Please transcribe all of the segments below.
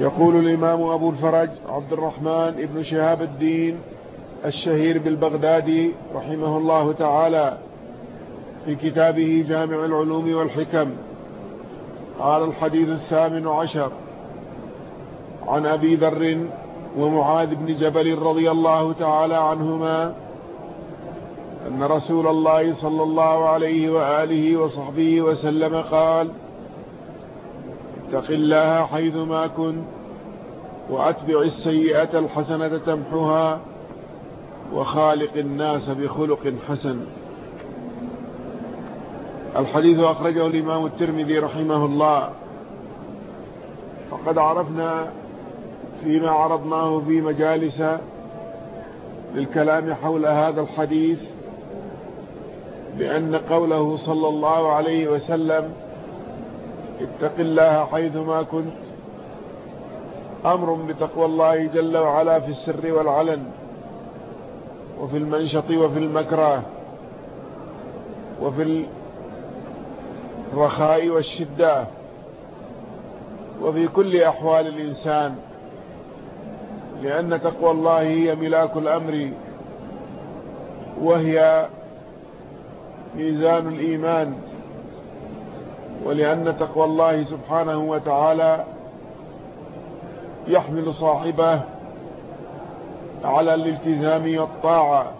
يقول الإمام أبو الفرج عبد الرحمن ابن شهاب الدين الشهير بالبغدادي رحمه الله تعالى في كتابه جامع العلوم والحكم. قال الحديث الثامن عشر عن أبي ذر ومعاذ بن جبل رضي الله تعالى عنهما أن رسول الله صلى الله عليه وآله وصحبه وسلم قال اتق الله حيثما كنت وأتبع السيئة الحسنة تمحها وخالق الناس بخلق حسن. الحديث أخرجه الإمام الترمذي رحمه الله. وقد عرفنا فيما عرضناه في مجالس للكلام حول هذا الحديث بأن قوله صلى الله عليه وسلم اتق الله حيثما كنت. أمر بتقوى الله جل وعلا في السر والعلن وفي المنشط وفي المكره وفي الرخاء والشدة وفي كل أحوال الإنسان لأن تقوى الله هي ملاك الأمر وهي ميزان الإيمان. ولأن تقوى الله سبحانه وتعالى يحمل صاحبه على الالتزام والطاعة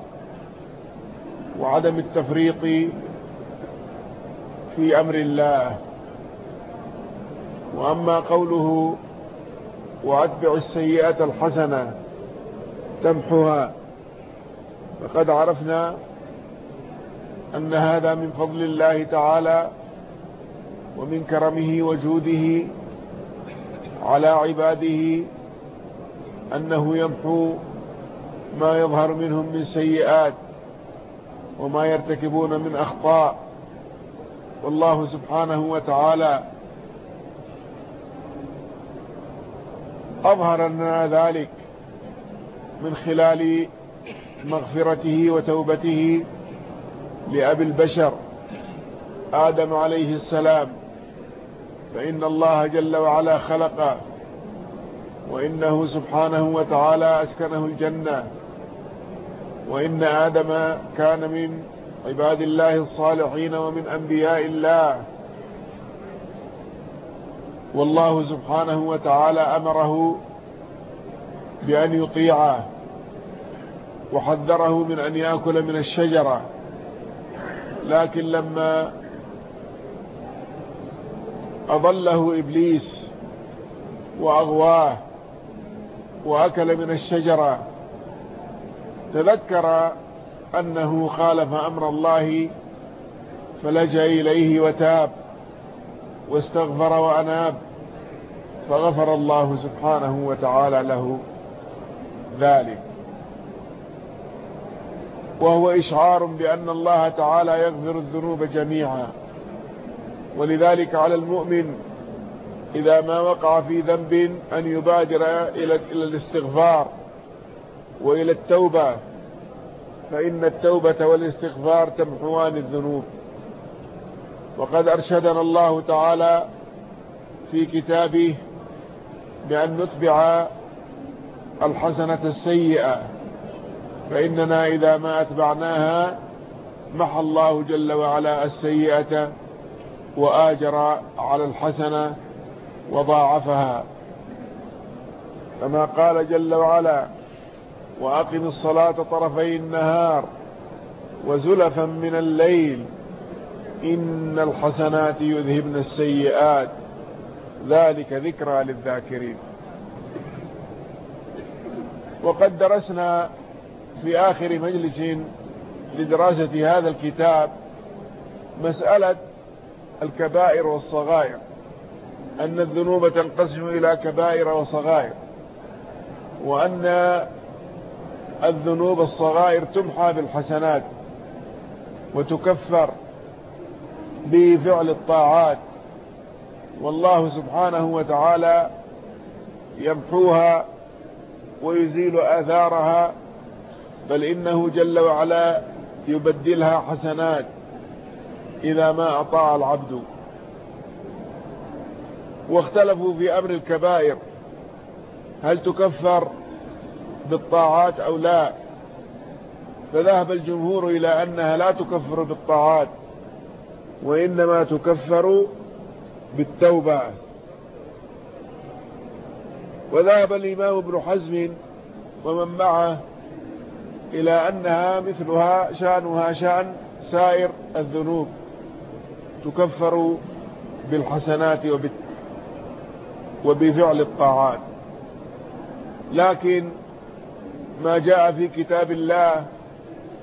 وعدم التفريط في أمر الله. وأما قوله وأتبع السيئة الحسنة تمحها فقد عرفنا أن هذا من فضل الله تعالى ومن كرمه وجوده على عباده أنه يمحو ما يظهر منهم من سيئات وما يرتكبون من أخطاء. والله سبحانه وتعالى أظهر لنا ذلك من خلال مغفرته وتوبته لأبي البشر آدم عليه السلام. فإن الله جل وعلا خلقه وإنه سبحانه وتعالى أسكنه الجنة. وإن آدم كان من عباد الله الصالحين ومن أنبياء الله. والله سبحانه وتعالى أمره بأن يطيعه وحذره من أن يأكل من الشجرة. لكن لما أضله إبليس وأغواه وأكل من الشجرة. تذكر أنه خالف أمر الله فلجأ إليه وتاب واستغفر وأناب فغفر الله سبحانه وتعالى له ذلك. وهو إشعار بأن الله تعالى يغفر الذنوب جميعا. ولذلك على المؤمن إذا ما وقع في ذنب أن يبادر إلى الاستغفار وإلى التوبة فإن التوبة والاستغفار تمحوان الذنوب. وقد أرشدنا الله تعالى في كتابه بأن نتبع الحسنة السيئة فإننا إذا ما أتبعناها محى الله جل وعلا السيئة وآجر على الحسنة وضاعفها. كما قال جل وعلا وأقم الصلاة طرفي النهار وزلفا من الليل إن الحسنات يذهبن السيئات. ذلك ذكرى للذاكرين. وقد درسنا في آخر مجلس لدراسة هذا الكتاب مسألة الكبائر والصغائر أن الذنوب تنقسم إلى كبائر وصغائر وأن الذنوب الصغائر تمحى بالحسنات وتكفر بفعل الطاعات. والله سبحانه وتعالى يمحوها ويزيل آثارها بل إنه جل وعلا يبدلها حسنات. إذا ما أطاع العبد. واختلفوا في أمر الكبائر. هل تكفر بالطاعات أو لا؟ فذهب الجمهور إلى أنها لا تكفر بالطاعات وإنما تكفر بالتوبة. وذهب الإمام ابن حزم ومن معه إلى أنها مثلها شأنها شأن سائر الذنوب. تكفر بالحسنات وبفعل الطاعات. لكن ما جاء في كتاب الله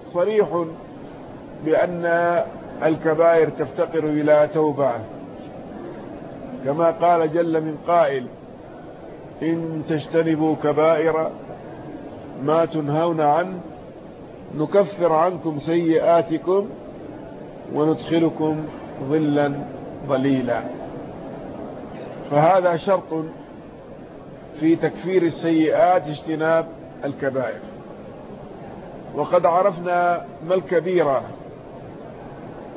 صريح بأن الكبائر تفتقر إلى توبة. كما قال جل من قائل إن تجتنبوا كبائر ما تنهون عنه نكفر عنكم سيئاتكم وندخلكم ظلا ظليلا. فهذا شرط في تكفير السيئات اجتناب الكبائر. وقد عرفنا ما الكبيرة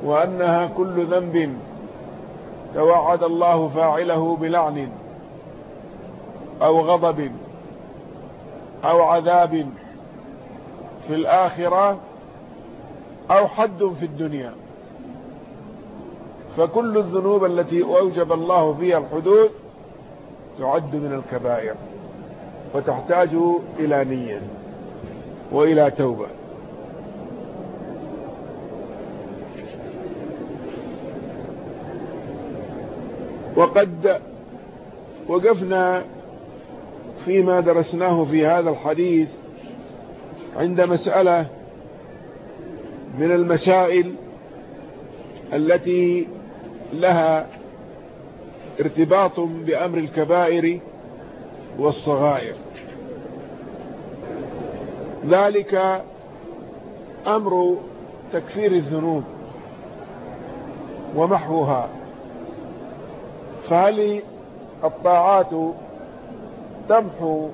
وأنها كل ذنب توعد الله فاعله بلعن أو غضب أو عذاب في الآخرة أو حد في الدنيا. فكل الذنوب التي أوجب الله فيها الحدود تعد من الكبائر وتحتاج إلى نية وإلى توبة. وقد وقفنا فيما درسناه في هذا الحديث عند مسألة من المسائل التي لها ارتباط بأمر الكبائر والصغائر. ذلك أمر تكفير الذنوب ومحوها. فهل الطاعات تمحو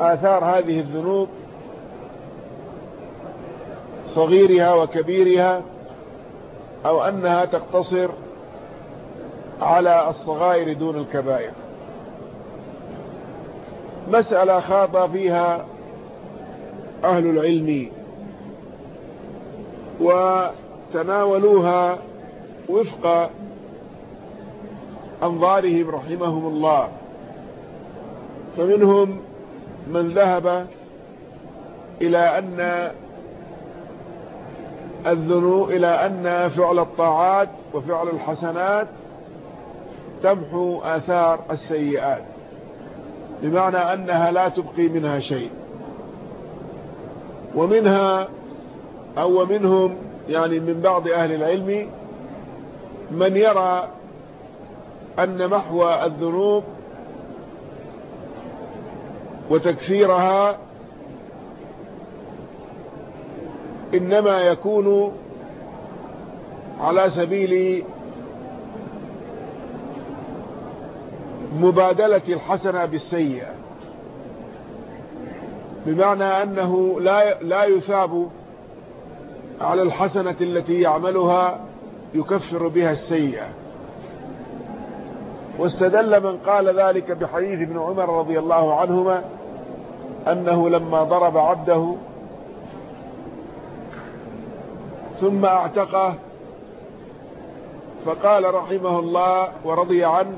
آثار هذه الذنوب؟ صغيرها وكبيرها؟ أو أنها تقتصر على الصغائر دون الكبائر. مسألة خاض فيها أهل العلم وتناولوها وفق أنظارهم رحمهم الله. فمنهم من ذهب إلى أن الذنوب إلى أن فعل الطاعات وفعل الحسنات تمحو آثار السيئات بمعنى أنها لا تبقي منها شيء. ومنها أو منهم يعني من بعض أهل العلم من يرى أن محو الذنوب وتكفيرها إنما يكون على سبيل مبادلة الحسنة بالسيئة. بمعنى أنه لا لا يثاب على الحسنة التي يعملها يكفر بها السيئة. واستدل من قال ذلك بحديث ابن عمر رضي الله عنهما أنه لما ضرب عبده ثم اعتقه. فقال رحمه الله ورضي عنه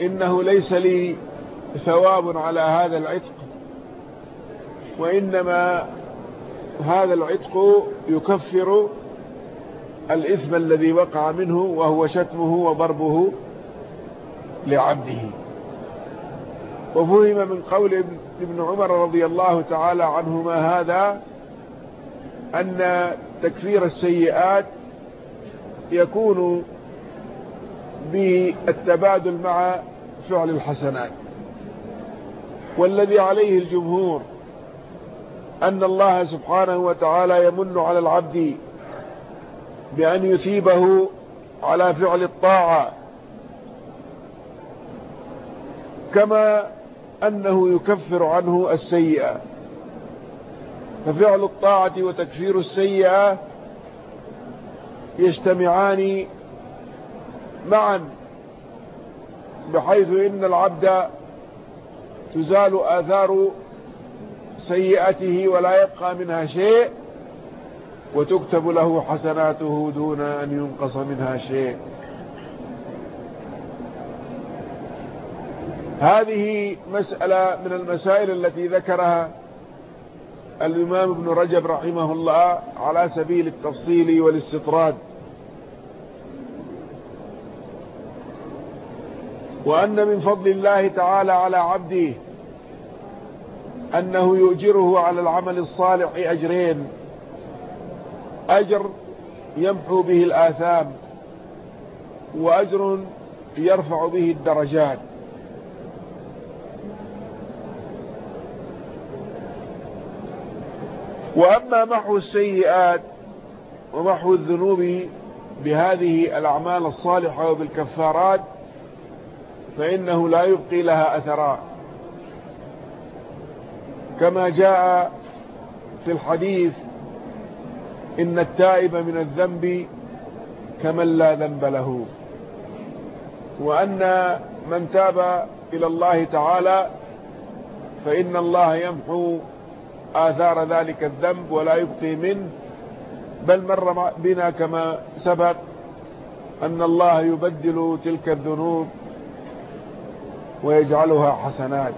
إنه ليس لي ثواب على هذا العتق وإنما هذا العتق يكفر الإثم الذي وقع منه وهو شتمه وضربه لعبده. وفهم من قول ابن عمر رضي الله تعالى عنهما هذا أن تكفير السيئات يكون بالتبادل مع فعل الحسنات. والذي عليه الجمهور أن الله سبحانه وتعالى يمن على العبد بأن يثيبه على فعل الطاعة كما أنه يكفر عنه السيئة. ففعل الطاعة وتكفير السيئة يجتمعان معا بحيث إن العبد تزال آثار سيئته ولا يبقى منها شيء وتكتب له حسناته دون أن ينقص منها شيء. هذه مسألة من المسائل التي ذكرها الإمام ابن رجب رحمه الله على سبيل التفصيل والاستطراد. وأن من فضل الله تعالى على عبده أنه يؤجره على العمل الصالح أجرين. أجر يمحو به الآثام وأجر يرفع به الدرجات. وأما محو السيئات ومحو الذنوب بهذه الأعمال الصالحة وبالكفارات فإنه لا يبقي لها أثرا. كما جاء في الحديث إن التائب من الذنب كمن لا ذنب له. وأن من تاب إلى الله تعالى فإن الله يمحو آثار ذلك الذنب ولا يبقي منه. بل مر بنا كما سبق أن الله يبدل تلك الذنوب ويجعلها حسنات.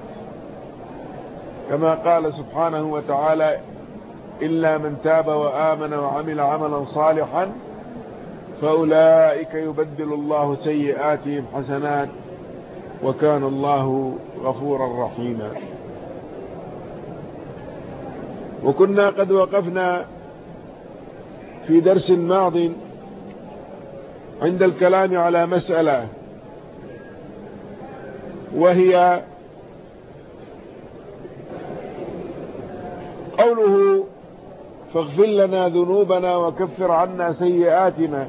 كما قال سبحانه وتعالى إلا من تاب وآمن وعمل عملا صالحا فأولئك يبدل الله سيئاتهم حسنات وكان الله غفورا رحيما. وكنا قد وقفنا في درس ماض عند الكلام على مسألة وهي قوله فاغفر لنا ذنوبنا وكفر عنا سيئاتنا.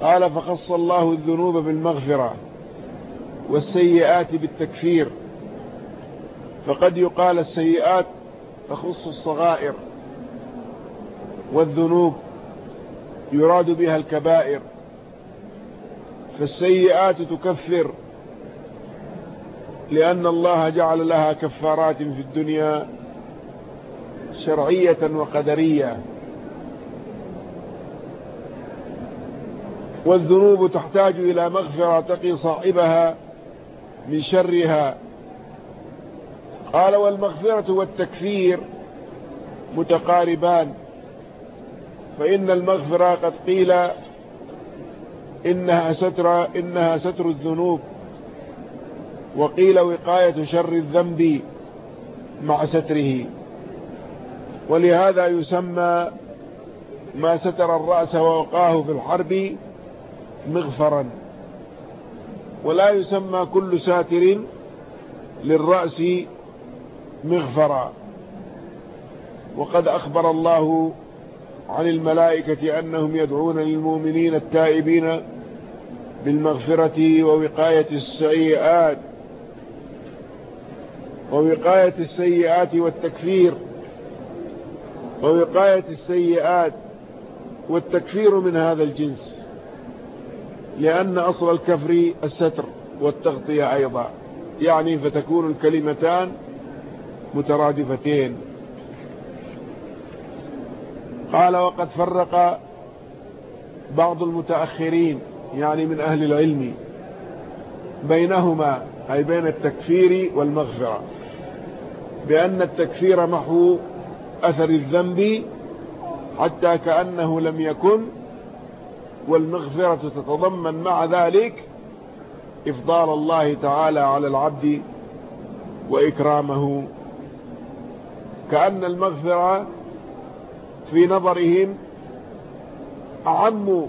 قال فخص الله الذنوب بالمغفرة والسيئات بالتكفير. فقد يقال السيئات تخص الصغائر والذنوب يراد بها الكبائر فالسيئات تكفر لأن الله جعل لها كفارات في الدنيا شرعية وقدرية. والذنوب تحتاج إلى مغفرة تقي صاحبها من شرها. قال والمغفرة والتكفير متقاربان فإن المغفرة قد قيل إنها ستر, إنها ستر الذنوب وقيل وقاية شر الذنب مع ستره. ولهذا يسمى ما ستر الرأس ووقاه في الحرب مغفرا. ولا يسمى كل ساتر للرأس مغفرا وقد أخبر الله عن الملائكة أنهم يدعون للمؤمنين التائبين بالمغفرة ووقاية السيئات ووقاية السيئات والتكفير ووقاية السيئات والتكفير من هذا الجنس لأن أصل الكفر الستر والتغطية أيضا. يعني فتكون الكلمتان مترادفتين. قال وقد فرق بعض المتأخرين يعني من أهل العلم بينهما أي بين التكفير والمغفرة بأن التكفير محو أثر الذنب حتى كأنه لم يكن والمغفرة تتضمن مع ذلك إفضال الله تعالى على العبد وإكرامه. كأن المغفرة في نظرهم أعم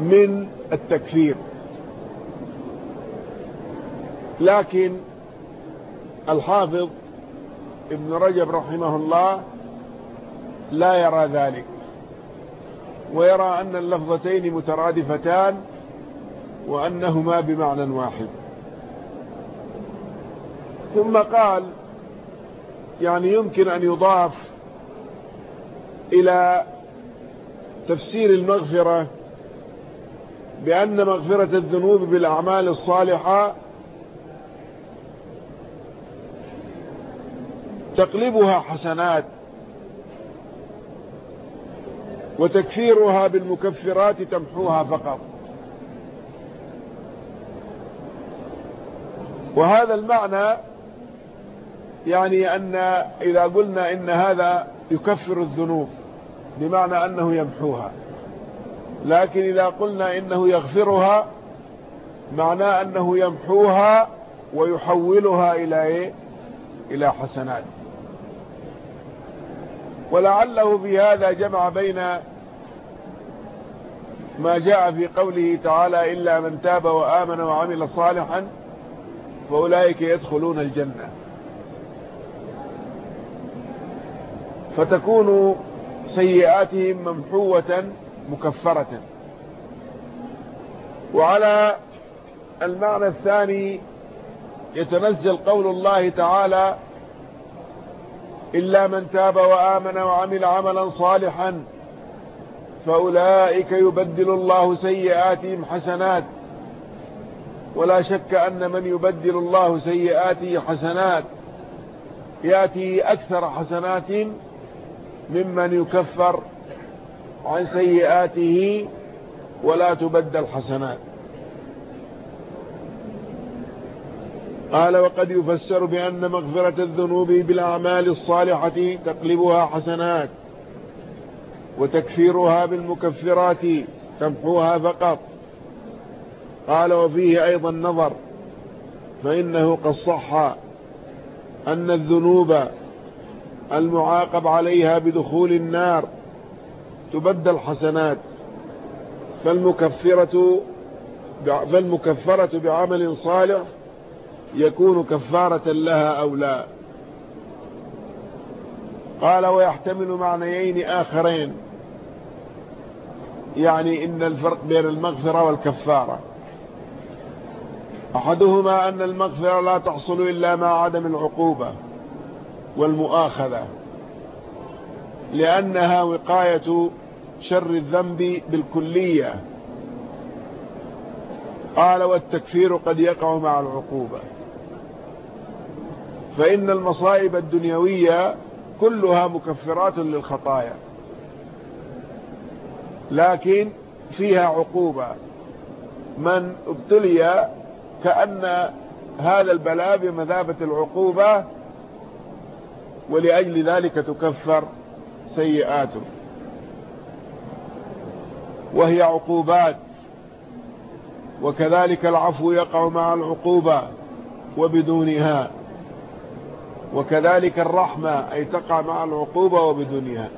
من التكفير. لكن الحافظ ابن رجب رحمه الله لا يرى ذلك ويرى أن اللفظتين مترادفتان وأنهما بمعنى واحد. ثم قال يعني يمكن أن يضاف إلى تفسير المغفرة بأن مغفرة الذنوب بالأعمال الصالحة تقلبها حسنات وتكفيرها بالمكفرات تمحوها فقط. وهذا المعنى يعني أن إذا قلنا إن هذا يكفر الذنوب بمعنى أنه يمحوها. لكن إذا قلنا إنه يغفرها معناه أنه يمحوها ويحولها إلى إيه؟ إلى حسنات. ولعله في هذا جمع بين ما جاء في قوله تعالى إلا من تاب وآمن وعمل صالحا فأولئك يدخلون الجنة. فتكون سيئاتهم ممحوة مكفرة. وعلى المعنى الثاني يتنزل قول الله تعالى إلا من تاب وآمن وعمل عملا صالحا فأولئك يبدل الله سيئاتهم حسنات. ولا شك أن من يبدل الله سيئاته حسنات يأتي أكثر حسنات ممن يكفر عن سيئاته ولا تبدل حسنات. قال وقد يفسر بأن مغفرة الذنوب بالأعمال الصالحة تقلبها حسنات وتكفيرها بالمكفرات تمحوها فقط. قال وفيه أيضا نظر فإنه قد صح أن الذنوب المعاقب عليها بدخول النار تبدل حسنات فالمكفرة فالمكفرة بعمل صالح يكون كفارة لها أو لا. قال ويحتمل معنيين آخرين. يعني إن الفرق بين المغفرة والكفارة. أحدهما أن المغفرة لا تحصل إلا مع عدم العقوبة. والمؤاخذة لأنها وقاية شر الذنب بالكلية. قال والتكفير قد يقع مع العقوبة. فإن المصائب الدنيوية كلها مكفرات للخطايا. لكن فيها عقوبة. من ابتلي كأن هذا البلاء بمذابة العقوبة ولأجل ذلك تكفر سيئاته وهي عقوبات وكذلك العفو يقع مع العقوبة وبدونها وكذلك الرحمة أي تقع مع العقوبة وبدونها.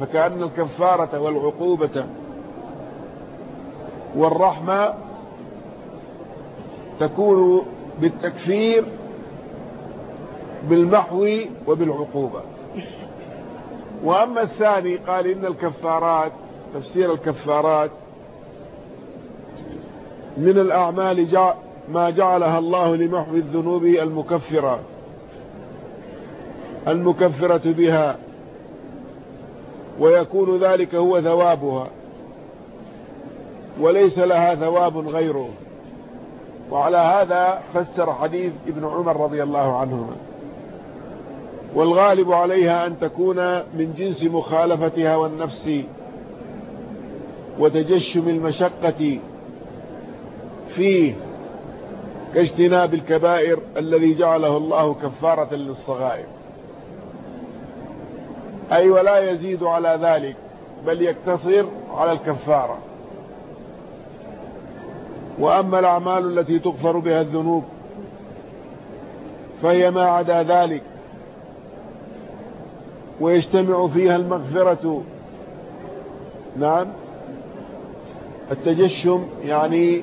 فكأن الكفارة والعقوبة والرحمة تكون بالتكفير بالمحو وبالعقوبة. وأما الثاني قال إن الكفارات تفسير الكفارات من الأعمال جاء ما جعلها الله لمحو الذنوب المكفرة المكفرة بها ويكون ذلك هو ثوابها وليس لها ثواب غيره. وعلى هذا فسر حديث ابن عمر رضي الله عنهما. والغالب عليها أن تكون من جنس مخالفتها والنفس وتجشم المشقة فيه كاجتناب الكبائر الذي جعله الله كفارة للصغائر. أي ولا يزيد على ذلك بل يكتصر على الكفارة. وأما الأعمال التي تغفر بها الذنوب فهي ما عدا ذلك. ويجتمع فيها المغفرة. نعم. التجشم يعني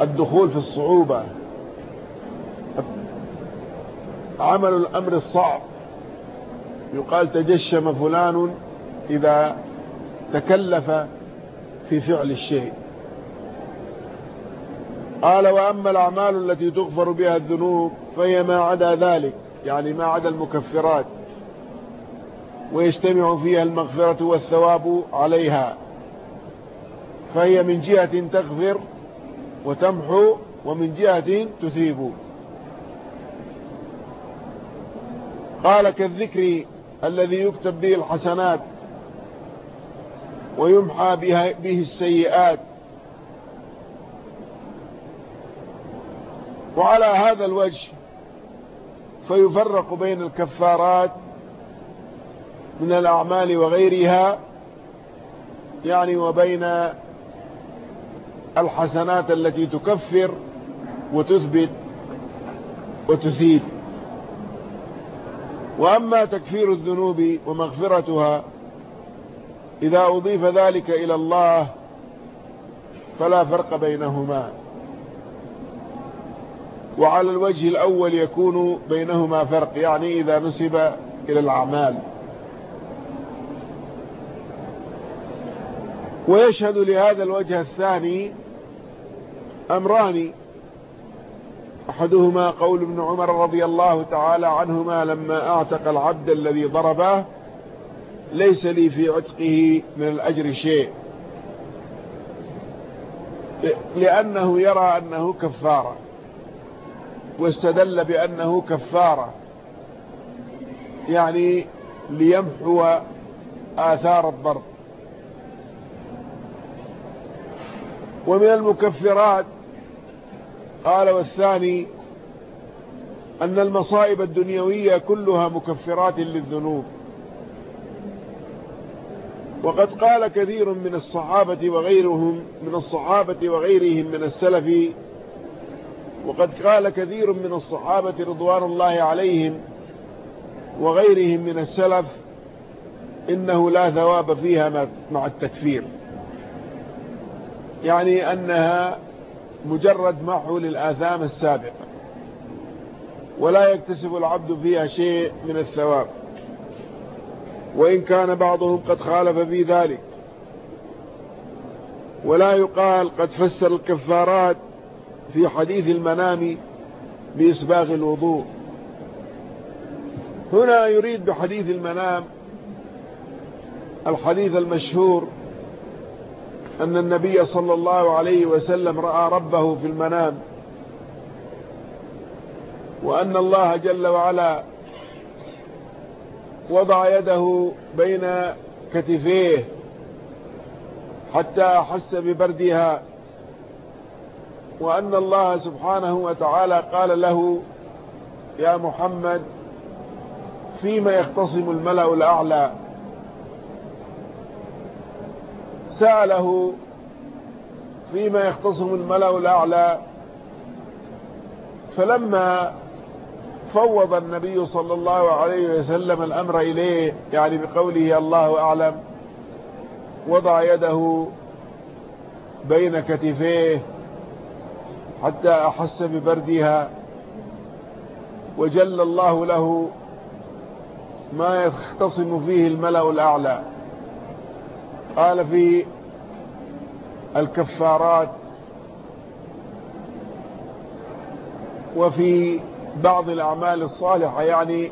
الدخول في الصعوبة. عمل الأمر الصعب. يقال تجشم فلان إذا تكلف في فعل الشيء. قال وأما الأعمال التي تغفر بها الذنوب فهي ما عدا ذلك. يعني ما عدا المكفرات ويجتمع فيها المغفرة والثواب عليها فهي من جهة تغفر وتمحو ومن جهة تثيب. قال كالذكر الذي يكتب به الحسنات ويمحى به السيئات. وعلى هذا الوجه فيفرق بين الكفارات من الأعمال وغيرها يعني وبين الحسنات التي تكفر وتثبت وتثيب وأما تكفير الذنوب ومغفرتها إذا أضيف ذلك إلى الله فلا فرق بينهما. وعلى الوجه الأول يكون بينهما فرق يعني إذا نسب إلى الأعمال. ويشهد لهذا الوجه الثاني أمران. أحدهما قول ابن عمر رضي الله تعالى عنهما لما أعتق العبد الذي ضربه ليس لي في عتقه من الأجر شيء. لأنه يرى أنه كفارة. واستدل بأنه كفارة. يعني ليمحو آثار الضرب. ومن المكفرات قال والثاني أن المصائب الدنيوية كلها مكفرات للذنوب. وقد قال كثير من الصحابة وغيرهم من الصحابة وغيرهم من السلف وقد قال كثير من الصحابة رضوان الله عليهم وغيرهم من السلف إنه لا ثواب فيها مع التكفير. يعني أنها مجرد محو للآثام السابقة. ولا يكتسب العبد فيها شيء من الثواب. وإن كان بعضهم قد خالف في ذلك. ولا يقال قد فسر الكفارات في حديث المنام بإسباغ الوضوء. هنا يريد بحديث المنام الحديث المشهور أن النبي صلى الله عليه وسلم رأى ربه في المنام وأن الله جل وعلا وضع يده بين كتفيه حتى أحس ببردها. وأن الله سبحانه وتعالى قال له يا محمد فيما يختصم الملأ الأعلى؟ سأله فيما يختصم الملأ الأعلى؟ فلما فوض النبي صلى الله عليه وسلم الأمر إليه يعني بقوله الله أعلم وضع يده بين كتفيه حتى أحس ببردها وجل الله له ما يختصم فيه الملأ الأعلى. قال في الكفارات وفي بعض الأعمال الصالحة يعني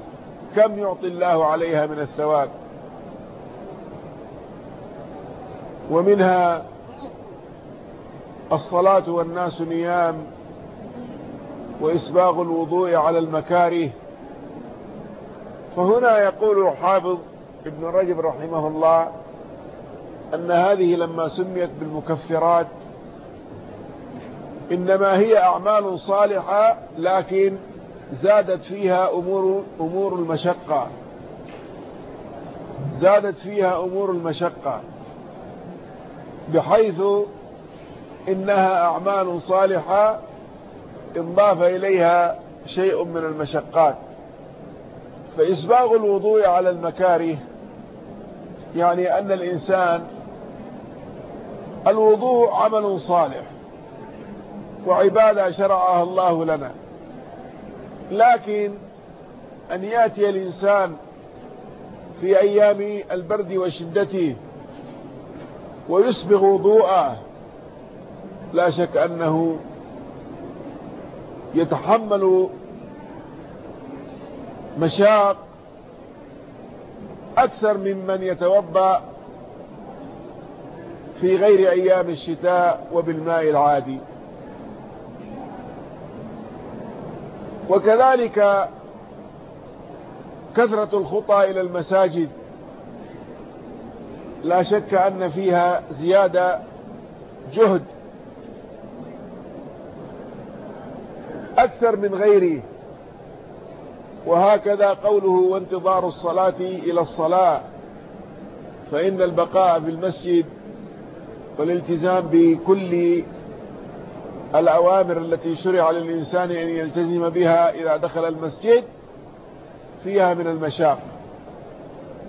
كم يعطي الله عليها من الثواب؟ ومنها الصلاة والناس نيام وإسباغ الوضوء على المكاره. فهنا يقول الحافظ ابن رجب رحمه الله أن هذه لما سميت بالمكفرات إنما هي أعمال صالحة لكن زادت فيها أمور, أمور المشقة. زادت فيها أمور المشقة بحيث إنها أعمال صالحة انضاف إليها شيء من المشقات. فإسباغ الوضوء على المكاره يعني أن الإنسان الوضوء عمل صالح وعبادة شرعها الله لنا. لكن أن يأتي الإنسان في أيام البرد وشدته ويسبغ وضوءه لا شك أنه يتحمل مشاق أكثر ممن يتوضأ في غير أيام الشتاء وبالماء العادي. وكذلك كثرة الخطى إلى المساجد. لا شك أن فيها زيادة جهد أكثر من غيره وهكذا قوله وانتظار الصلاة إلى الصلاة. فإن البقاء في المسجد والالتزام بكل الأوامر التي شرع للإنسان أن يلتزم بها إذا دخل المسجد فيها من المشاق.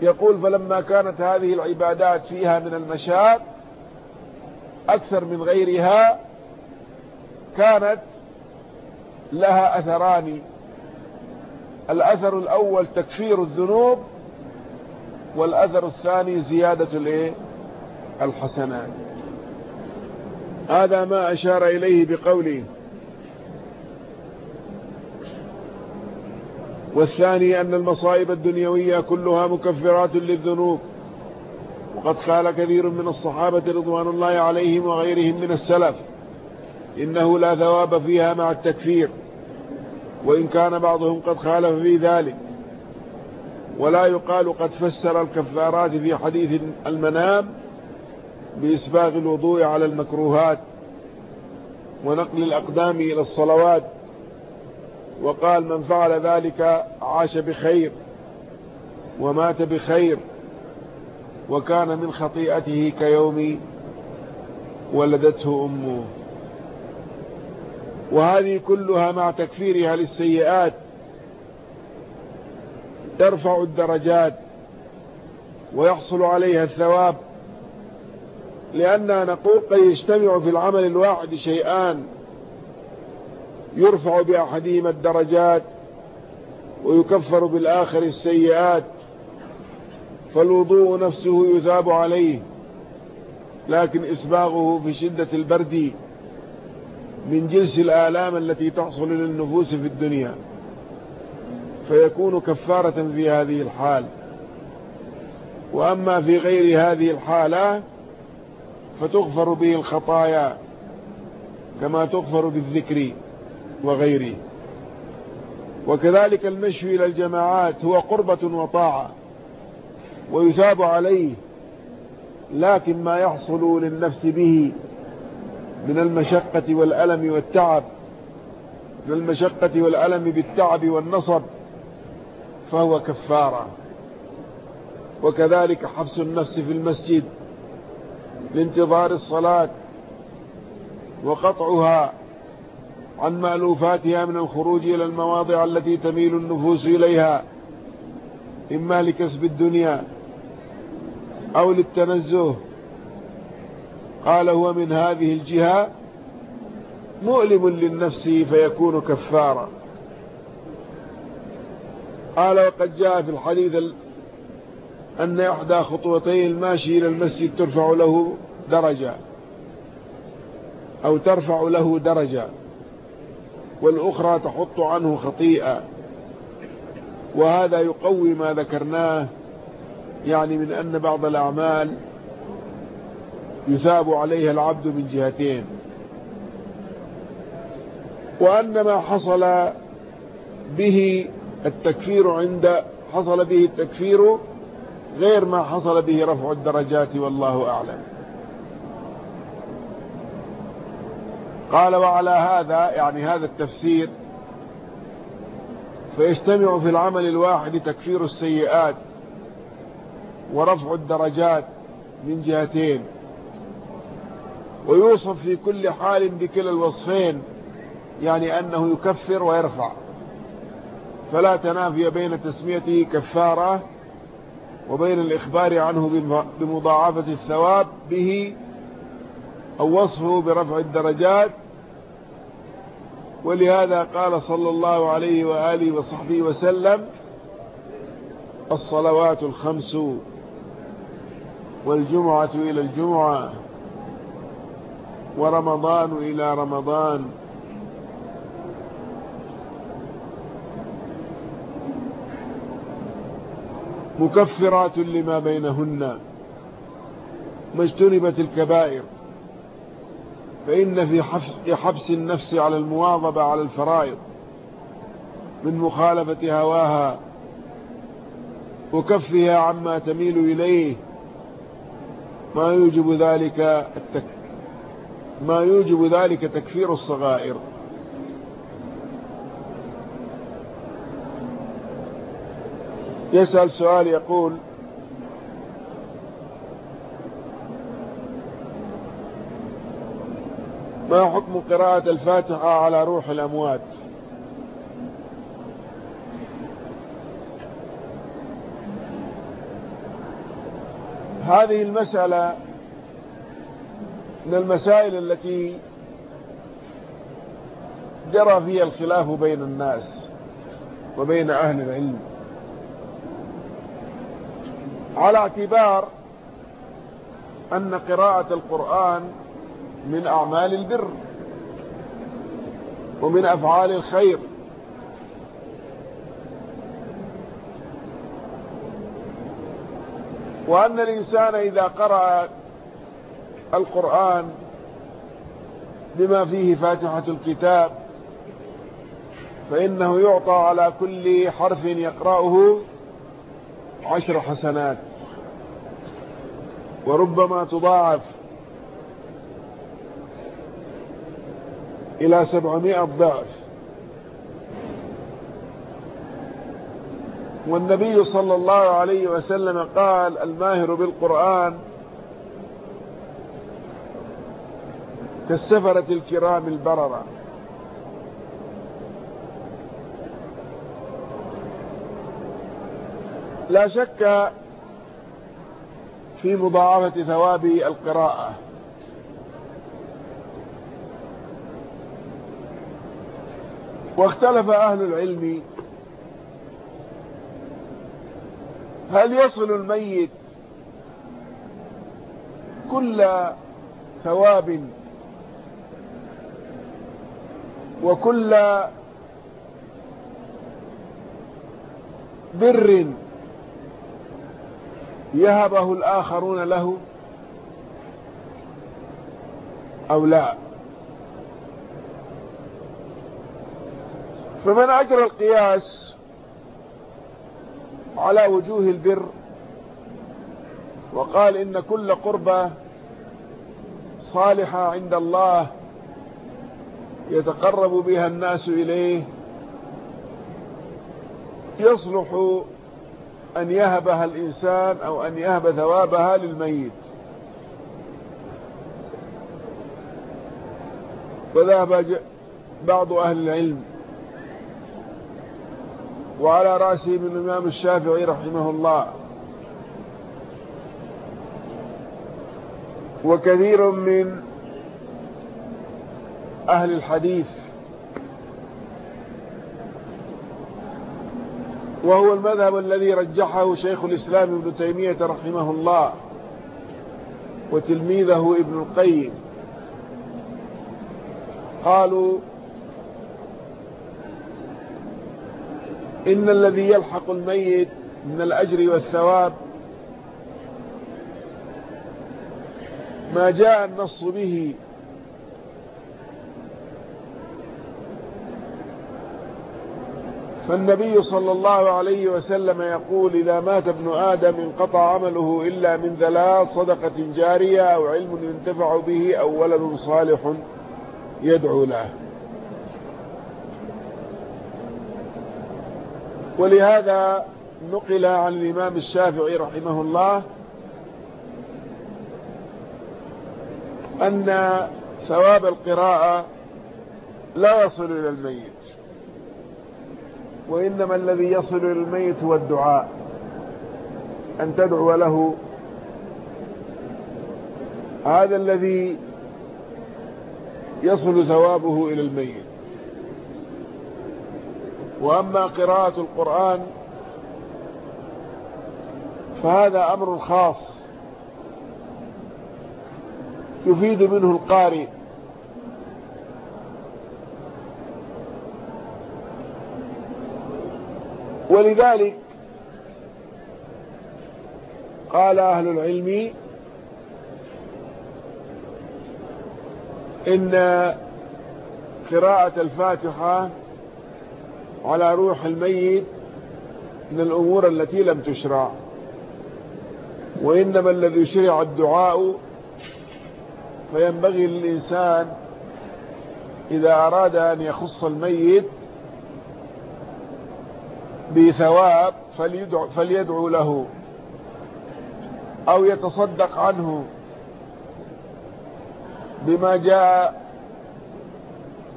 يقول فلما كانت هذه العبادات فيها من المشاق أكثر من غيرها كانت لها أثران. الأثر الأول تكفير الذنوب والأثر الثاني زيادة الإيه؟ الحسنات هذا ما أشار إليه بقوله. والثاني أن المصائب الدنيوية كلها مكفرات للذنوب. وقد قال كثير من الصحابة رضوان الله عليهم وغيرهم من السلف. إنه لا ثواب فيها مع التكفير وإن كان بعضهم قد خالف في ذلك. ولا يقال قد فسر الكفارات في حديث المنام بإسباغ الوضوء على المكروهات ونقل الأقدام إلى الصلوات وقال من فعل ذلك عاش بخير ومات بخير وكان من خطيئته كيوم ولدته أمه. وهذه كلها مع تكفيرها للسيئات. ترفع الدرجات ويحصل عليها الثواب لأننا نقول قد يجتمع في العمل الواحد شيئان يرفع بأحدهما الدرجات ويكفر بالآخر السيئات فالوضوء نفسه يثاب عليه لكن إسباغه في شدة البرد. من جنس الآلام التي تحصل للنفوس في الدنيا فيكون كفارة في هذه الحال. وأما في غير هذه الحالة فتغفر به الخطايا كما تغفر بالذكر وغيره. وكذلك المشي إلى الجماعات هو قربة وطاعة ويثاب عليه لكن ما يحصل للنفس به من المشقة والألم والتعب من المشقة والألم بالتعب والنصب فهو كفارة. وكذلك حبس النفس في المسجد لانتظار الصلاة وقطعها عن مألوفاتها من الخروج إلى المواضع التي تميل النفوس إليها إما لكسب الدنيا أو للتنزه قال هو من هذه الجهة مؤلم للنفس فيكون كفارا. قال وقد جاء في الحديث أن إحدى خطوتي الماشي إلى المسجد ترفع له درجة أو ترفع له درجة والأخرى تحط عنه خطيئة. وهذا يقوي ما ذكرناه يعني من أن بعض الأعمال يثاب عليها العبد من جهتين. وأن ما حصل به التكفير عند حصل به التكفير غير ما حصل به رفع الدرجات والله أعلم. قال وعلى هذا يعني هذا التفسير فيجتمع في العمل الواحد تكفير السيئات ورفع الدرجات من جهتين. ويوصف في كل حال بكلا الوصفين يعني أنه يكفر ويرفع. فلا تنافي بين تسميته كفارة وبين الإخبار عنه بمضاعفة الثواب به أو وصفه برفع الدرجات. ولهذا قال صلى الله عليه وآله وصحبه وسلم الصلوات الخمس والجمعة إلى الجمعة. ورمضان إلى رمضان. مكفرات لما بينهن. ما اجتنبت الكبائر. فإن في حبس النفس على المواظبة على الفرائض. من مخالفة هواها. وكفها عما تميل إليه. ما يوجب ذلك التك ما يوجب ذلك تكفير الصغائر. يسأل سؤال يقول ما حكم قراءة الفاتحة على روح الأموات؟ هذه المسألة من المسائل التي جرى فيها الخلاف بين الناس وبين أهل العلم. على اعتبار أن قراءة القرآن من أعمال البر ومن أفعال الخير. وأن الإنسان إذا قرأ القرآن بما فيه فاتحة الكتاب فإنه يعطى على كل حرف يقرأه عشر حسنات. وربما تضاعف إلى سبعمائة ضعف. والنبي صلى الله عليه وسلم قال الماهر بالقرآن كالسفرة الكرام البررة. لا شك في مضاعفة ثواب القراءة. واختلف أهل العلم هل يصل الميت كل ثواب وكل بر يهبه الآخرون له أو لا. فمن أجرى القياس على وجوه البر وقال إن كل قربة صالحة عند الله يتقرب بها الناس إليه يصلح أن يهبها الإنسان أو أن يهب ثوابها للميت. وذهب بعض أهل العلم وعلى رأسه من الإمام الشافعي رحمه الله. وكثير من أهل الحديث. وهو المذهب الذي رجحه شيخ الإسلام ابن تيمية رحمه الله وتلميذه ابن القيم. قالوا إن الذي يلحق الميت من الأجر والثواب ما جاء النص به فالنبي صلى الله عليه وسلم يقول إذا مات ابن آدم انقطع عمله إلا من ثلاث صدقة جارية أو علم ينتفع به أو ولد صالح يدعو له. ولهذا نقل عن الإمام الشافعي رحمه الله أن ثواب القراءة لا يصل إلى الميت. وإنما الذي يصل الميت هو الدعاء. أن تدعو له. هذا الذي يصل ثوابه إلى الميت. وأما قراءة القرآن فهذا أمر خاص يفيد منه القارئ. ولذلك قال أهل العلم إن قراءة الفاتحة على روح الميت من الأمور التي لم تشرع وإنما الذي شرع الدعاء فينبغي للإنسان إذا أراد أن يخص الميت بثواب فليدعو, فليدعو له أو يتصدق عنه بما جاء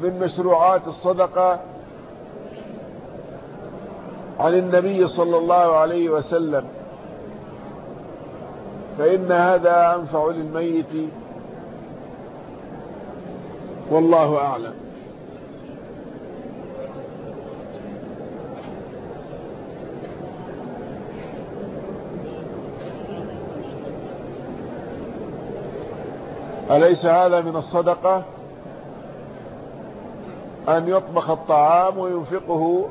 من مشروعات الصدقة عن النبي صلى الله عليه وسلم. فإن هذا أنفع للميت. والله أعلم. أليس هذا من الصدقة؟ أن يطبخ الطعام وينفقه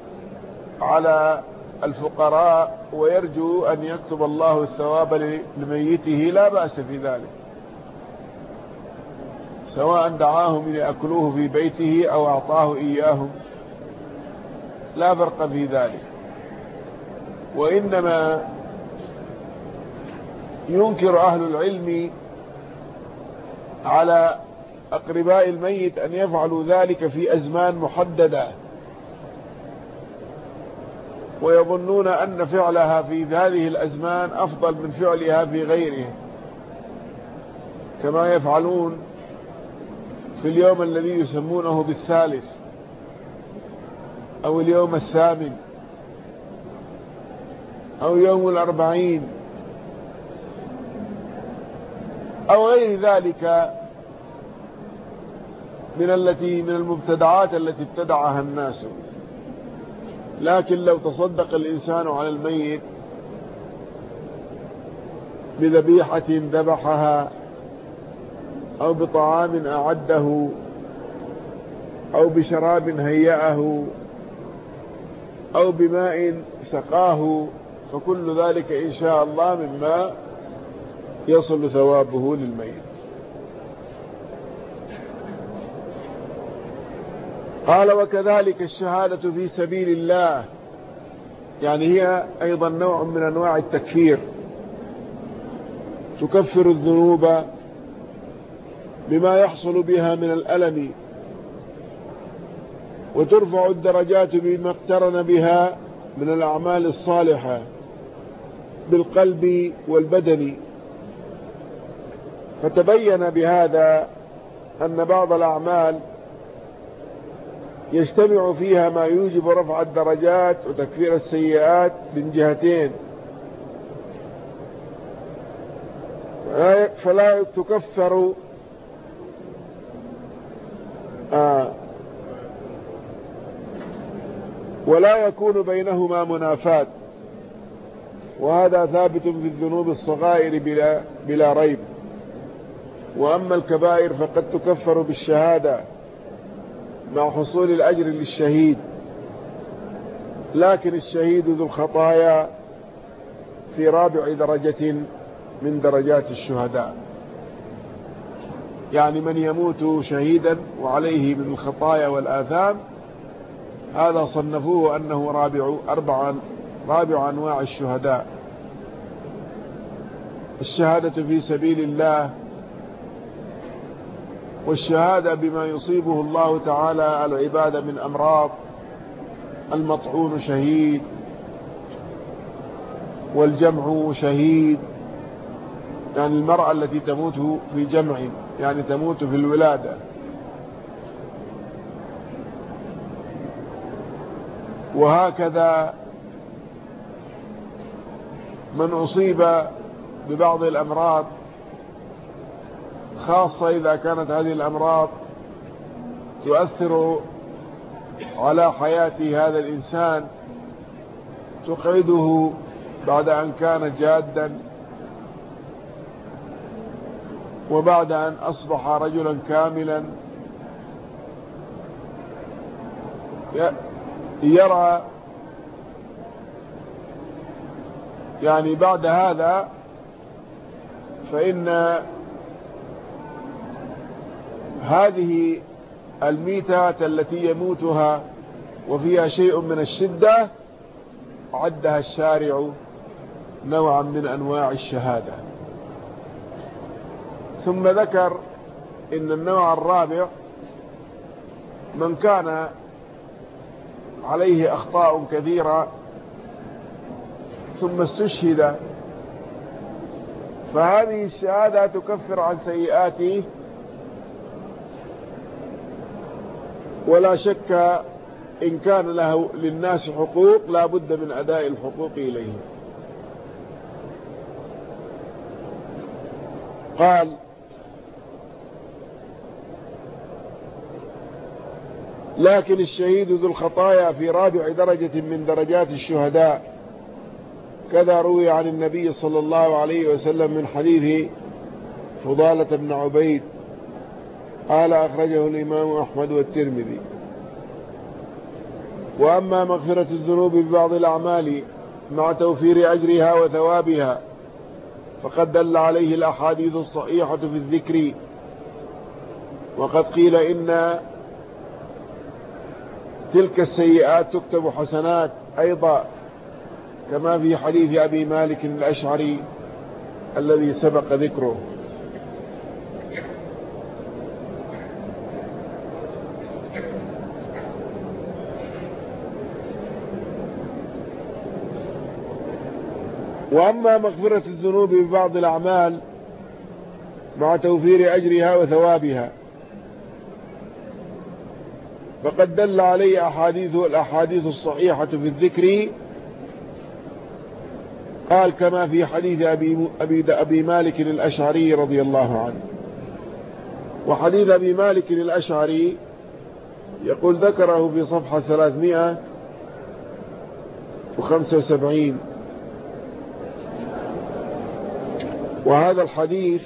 على الفقراء ويرجو أن يكتب الله الثواب لميته لا بأس في ذلك. سواء دعاهم ليأكلوه في بيته أو أعطاه إياهم لا فرق في ذلك. وإنما ينكر أهل العلم على أقرباء الميت أن يفعلوا ذلك في أزمان محددة. ويظنون أن فعلها في هذه الأزمان أفضل من فعلها في غيرها كما يفعلون في اليوم الذي يسمونه بالثالث أو اليوم الثامن أو يوم الأربعين أو غير ذلك من التي من المبتدعات التي ابتدعها الناس. لكن لو تصدق الإنسان على الميت بذبيحة ذبحها أو بطعام أعده أو بشراب هيأه أو بماء سقاه فكل ذلك إن شاء الله مما يصل ثوابه للميت. قال وكذلك الشهادة في سبيل الله. يعني هي أيضا نوع من أنواع التكفير. تكفر الذنوب بما يحصل بها من الألم وترفع الدرجات بما اقترن بها من الأعمال الصالحة بالقلب والبدن. فتبين بهذا أن بعض الأعمال يجتمع فيها ما يوجب رفع الدرجات وتكفير السيئات من جهتين. فلا تكفر آه ولا يكون بينهما منافات وهذا ثابت في الذنوب الصغائر بلا, بلا ريب. وأما الكبائر فقد تكفر بالشهادة مع حصول الأجر للشهيد. لكن الشهيد ذو الخطايا في رابع درجة من درجات الشهداء. يعني من يموت شهيدا وعليه من الخطايا والآثام هذا صنفوه أنه رابع أربع رابع أنواع الشهداء. الشهادة في سبيل الله والشهادة بما يصيبه الله تعالى العباد من أمراض المطعون شهيد والجمع شهيد. يعني المرأة التي تموت في جمع يعني تموت في الولادة. وهكذا من أصيب ببعض الأمراض خاصة إذا كانت هذه الأمراض تؤثر على حياة هذا الإنسان تقعده بعد أن كان جادا وبعد أن أصبح رجلا كاملا. يرى يعني بعد هذا فإن هذه الميتات التي يموتها وفيها شيء من الشدة عدها الشارع نوعا من أنواع الشهادة. ثم ذكر إن النوع الرابع من كان عليه أخطاء كثيرة ثم استشهد. فهذه الشهادة تكفر عن سيئاته ولا شك إن كان له للناس حقوق لا بد من أداء الحقوق إليهم قال لكن الشهيد ذو الخطايا في رابع درجة من درجات الشهداء. كذا روي عن النبي صلى الله عليه وسلم من حديث فضالة بن عبيد قال أخرجه الإمام أحمد والترمذي. وأما مغفرة الذنوب ببعض الأعمال مع توفير أجرها وثوابها فقد دل عليه الأحاديث الصحيحة في الذكر. وقد قيل إن تلك السيئات تكتب حسنات أيضا كما في حديث أبي مالك الأشعري الذي سبق ذكره. وأما مغفرة الذنوب ببعض الأعمال مع توفير أجرها وثوابها فقد دل عليه أحاديث الأحاديث الصحيحة في الذكر. قال كما في حديث أبي, أبي, أبي مالك الأشعري رضي الله عنه. وحديث أبي مالك الأشعري يقول ذكره في صفحة 375 وهذا الحديث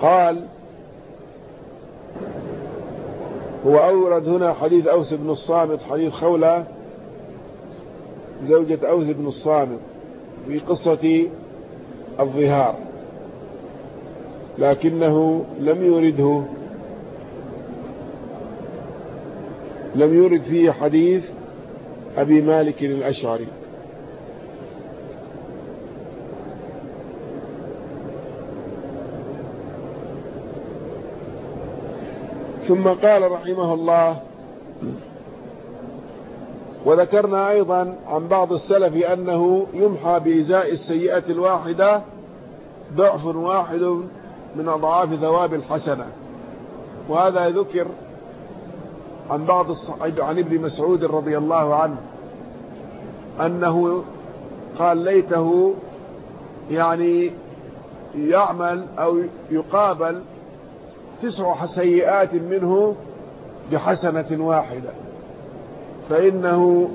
قال هو أورد هنا حديث أوس بن الصامت حديث خولة زوجة أوس بن الصامت في قصة الظهار لكنه لم يورده لم يورد فيه حديث أبي مالك الأشعري. ثم قال رحمه الله وذكرنا أيضا عن بعض السلف أنه يمحى بإزاء السيئة الواحدة ضعف واحد من أضعاف ثواب الحسنة. وهذا ذكر عن بعض الصحابة عن ابن مسعود رضي الله عنه أنه قال ليته يعني يعمل أو يقابل تسع سيئات منه بحسنة واحدة فإنه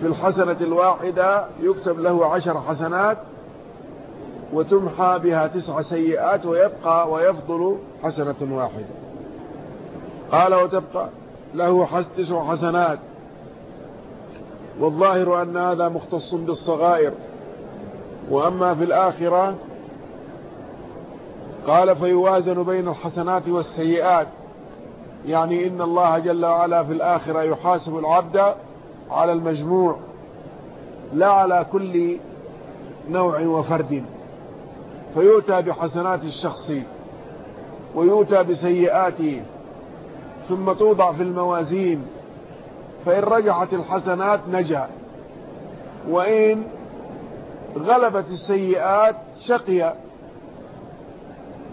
في الحسنة الواحدة يكتب له عشر حسنات وتمحى بها تسع سيئات ويبقى ويفضل حسنة واحدة. قال وتبقى له تسع حسنات. والظاهر أن هذا مختص بالصغائر وأما في الآخرة قال فيوازن بين الحسنات والسيئات. يعني إن الله جل وعلا في الآخرة يحاسب العبد على المجموع لا على كل نوع وفرد. فيؤتى بحسنات الشخص ويؤتى بسيئاته ثم توضع في الموازين. فإن رجعت الحسنات نجا وإن غلبت السيئات شقي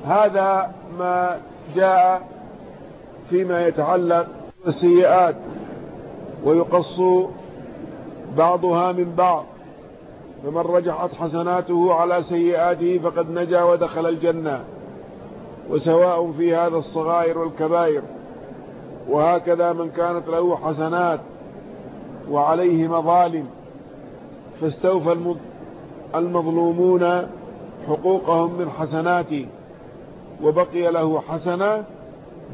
هذا ما جاء فيما يتعلق بالسيئات ويقص بعضها من بعض. فمن رجحت حسناته على سيئاته فقد نجا ودخل الجنة. وسواء في هذا الصغائر والكبائر. وهكذا من كانت له حسنات وعليه مظالم. فاستوفى المظلومون حقوقهم من حسناته. وبقي له حسنة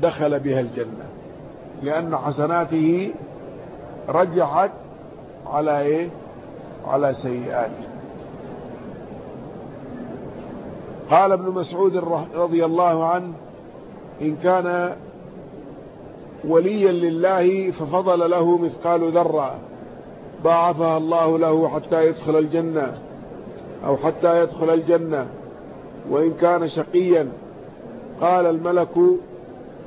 دخل بها الجنة. لأن حسناته رجعت على إيه؟ على سيئاته. قال ابن مسعود رضي الله عنه إن كان وليا لله ففضل له مثقال ذرة ضاعفها الله له حتى يدخل الجنة أو حتى يدخل الجنة. وإن كان شقيا قال الملك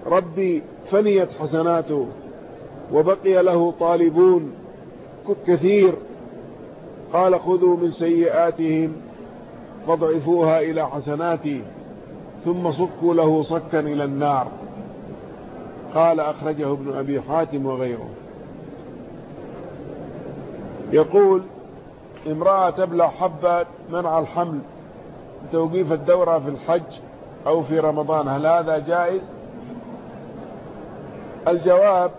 ربي فنيت حسناته وبقي له طالبون كثير. قال خذوا من سيئاتهم فاضعفوها إلى حسناتي ثم صكوا له صكا إلى النار. قال أخرجه ابن أبي حاتم وغيره. يقول امرأة تبلع حبة منع الحمل توقيف الدورة في الحج أو في رمضان هل هذا جائز؟ الجواب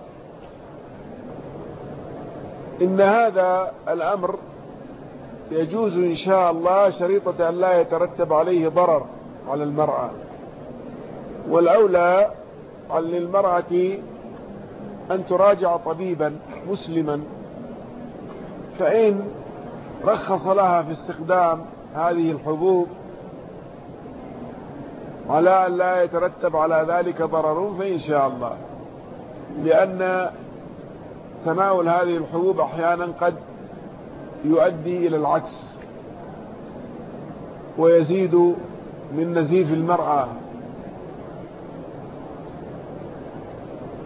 إن هذا الأمر يجوز إن شاء الله شريطة أن لا يترتب عليه ضرر على المرأة. والأولى للمرأة أن تراجع طبيبا مسلما فإن رخص لها في استخدام هذه الحبوب على أن لا يترتب على ذلك ضرر فإن شاء الله. لأن تناول هذه الحبوب أحيانا قد يؤدي إلى العكس ويزيد من نزيف المرأة.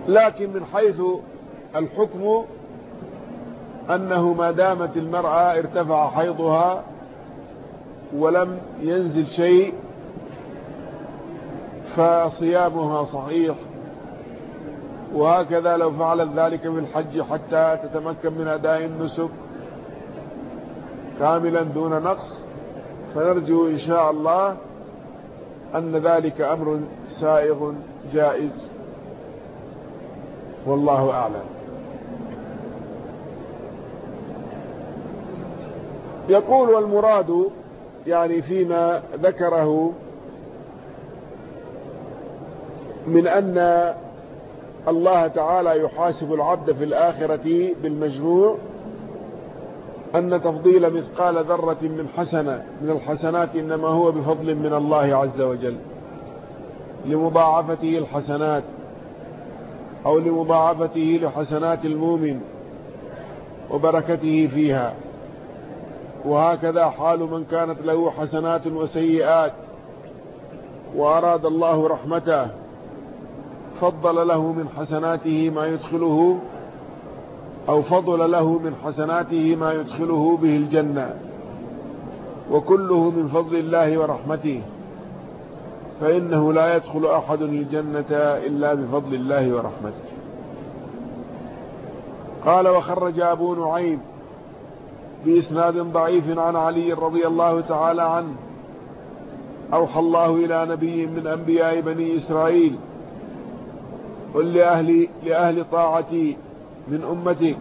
لكن من حيث الحكم أنه ما دامت المرأة ارتفع حيضها ولم ينزل شيء فصيامها صحيح. وهكذا لو فعلت ذلك في الحج حتى تتمكن من أداء النسك كاملا دون نقص فنرجو إن شاء الله أن ذلك أمر سائغ جائز. والله أعلم. يقول والمراد يعني فيما ذكره من أن الله تعالى يحاسب العبد في الآخرة بالمجموع أن تفضيل مثقال ذرة من حسنة من الحسنات إنما هو بفضل من الله عز وجل. لمضاعفته الحسنات أو لمضاعفته لحسنات المؤمن وبركته فيها. وهكذا حال من كانت له حسنات وسيئات وأراد الله رحمته فضل له من حسناته ما يدخله أو فضل له من حسناته ما يدخله به الجنة. وكله من فضل الله ورحمته. فإنه لا يدخل أحد الجنة إلا بفضل الله ورحمته. قال وخرج أبو نعيم بإسناد ضعيف عن علي رضي الله تعالى عنه. أوحى الله إلى نبي من أنبياء بني إسرائيل قل لأهل, لأهل طاعتي من أمتك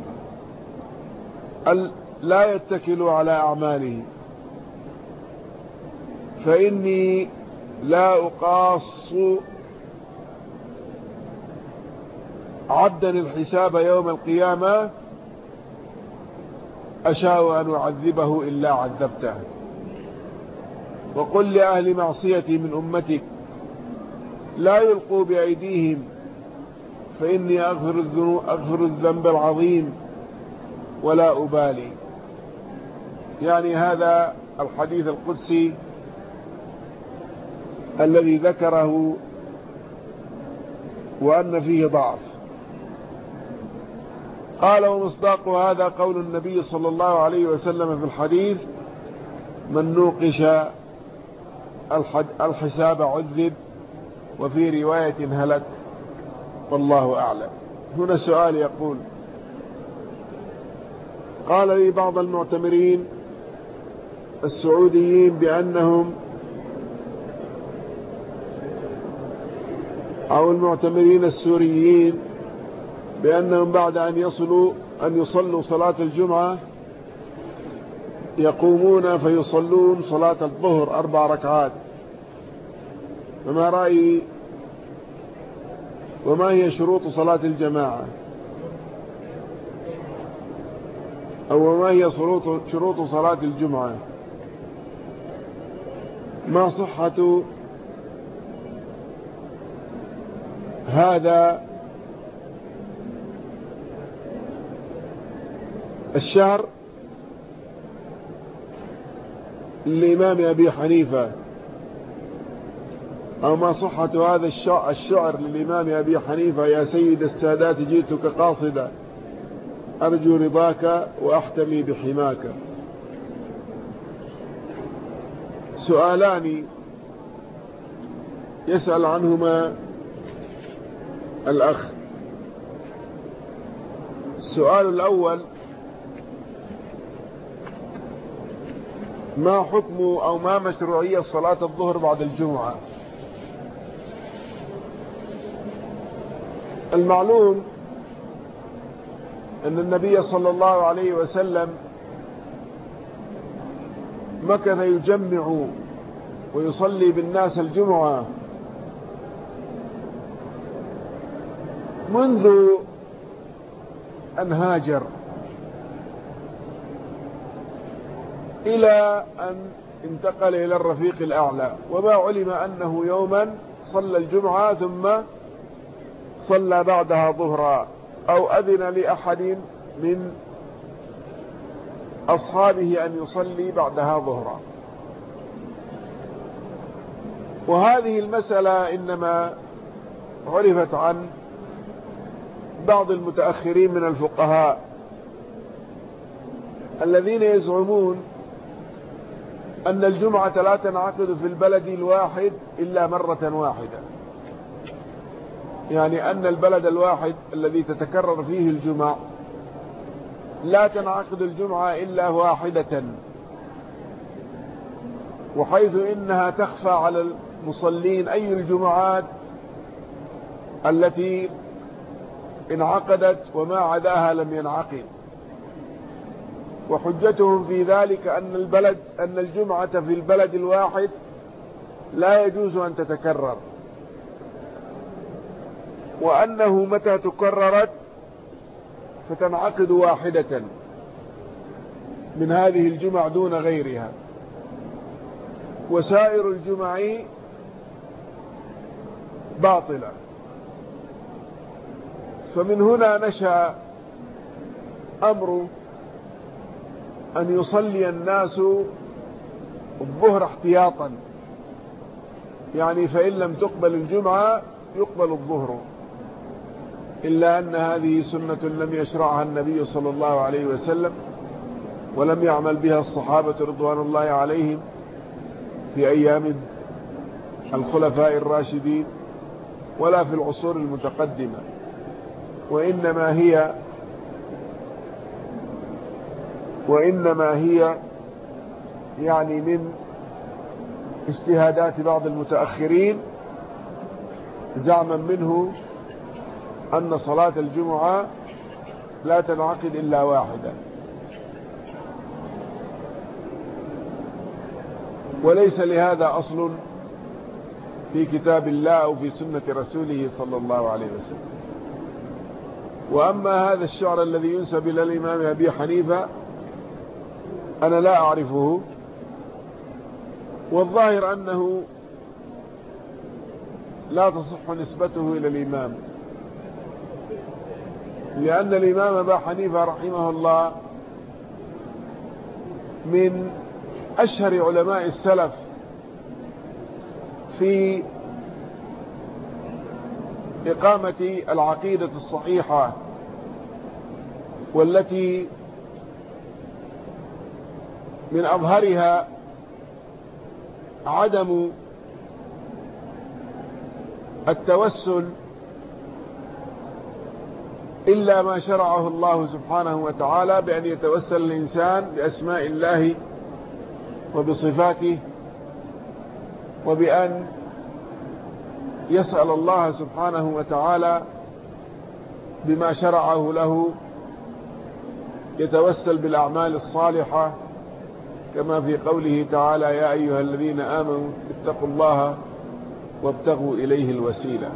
لا يتكلوا على أعمالهم فإني لا أقاص عبدا الحساب يوم القيامة أشاء أن أعذبه إلا عذبته. وقل لأهل معصيتي من أمتك لا يلقوا بأيديهم فإني أغفر, الذنوب أغفر الذنب العظيم ولا أبالي. يعني هذا الحديث القدسي الذي ذكره وأن فيه ضعف. قال ومصداق هذا قول النبي صلى الله عليه وسلم في الحديث من نوقش الحساب عذب وفي رواية هلك. والله أعلم. هنا سؤال يقول قال لي بعض المعتمرين السعوديين بأنهم أو المعتمرين السوريين بأنهم بعد أن يصلوا أن يصلوا صلاة الجمعة يقومون فيصلون صلاة الظهر أربع ركعات. فما رأيي وما هي شروط صلاة الجماعة؟ أو ما هي شروط, صلاة الجمعة؟ ما صحة هذا الشهر للإمام أبي حنيفة؟ أو ما صحة هذا الشعر للإمام أبي حنيفة يا سيد السادات جئتك قاصدا. أرجو رضاك وأحتمي بحماك. سؤالان يسأل عنهما الأخ. السؤال الأول ما حكم أو ما مشروعية صلاة الظهر بعد الجمعة؟ المعلوم أن النبي صلى الله عليه وسلم مكث يجمع ويصلي بالناس الجمعة منذ أن هاجر إلى أن انتقل إلى الرفيق الأعلى وما علم أنه يوما صلى الجمعة ثم صلى بعدها ظهرا أو أذن لأحد من أصحابه أن يصلي بعدها ظهرا. وهذه المسألة إنما عرفت عن بعض المتأخرين من الفقهاء الذين يزعمون أن الجمعة لا تنعقد في البلد الواحد إلا مرة واحدة. يعني أن البلد الواحد الذي تتكرر فيه الجمع لا تنعقد الجمعة إلا واحدة وحيث إنها تخفى على المصلين أي الجمعات التي انعقدت وما عداها لم ينعقد. وحجتهم في ذلك أن البلد أن الجمعة في البلد الواحد لا يجوز أن تتكرر. وأنه متى تكررت؟ فتنعقد واحدة من هذه الجمع دون غيرها. وسائر الجمع باطلة. فمن هنا نشأ أمر أن يصلي الناس الظهر احتياطا. يعني فإن لم تقبل الجمعة يقبل الظهر. إلا أن هذه سنة لم يشرعها النبي صلى الله عليه وسلم ولم يعمل بها الصحابة رضوان الله عليهم في أيام الخلفاء الراشدين ولا في العصور المتقدمة وإنما هي وإنما هي يعني من اجتهادات بعض المتأخرين زعما منه أن صلاة الجمعة لا تنعقد إلا واحدة. وليس لهذا أصل في كتاب الله أو في سنة رسوله صلى الله عليه وسلم. وأما هذا الشعر الذي ينسب إلى الإمام أبي حنيفة أنا لا أعرفه. والظاهر أنه لا تصح نسبته إلى الإمام. لأن الإمام أبا حنيفة رحمه الله من أشهر علماء السلف في إقامة العقيدة الصحيحة والتي من أظهرها عدم التوسل إلا ما شرعه الله سبحانه وتعالى بأن يتوسل الإنسان بأسماء الله وبصفاته وبأن يسأل الله سبحانه وتعالى بما شرعه له يتوسل بالأعمال الصالحة كما في قوله تعالى يا أيها الذين آمنوا اتقوا الله وابتغوا إليه الوسيلة.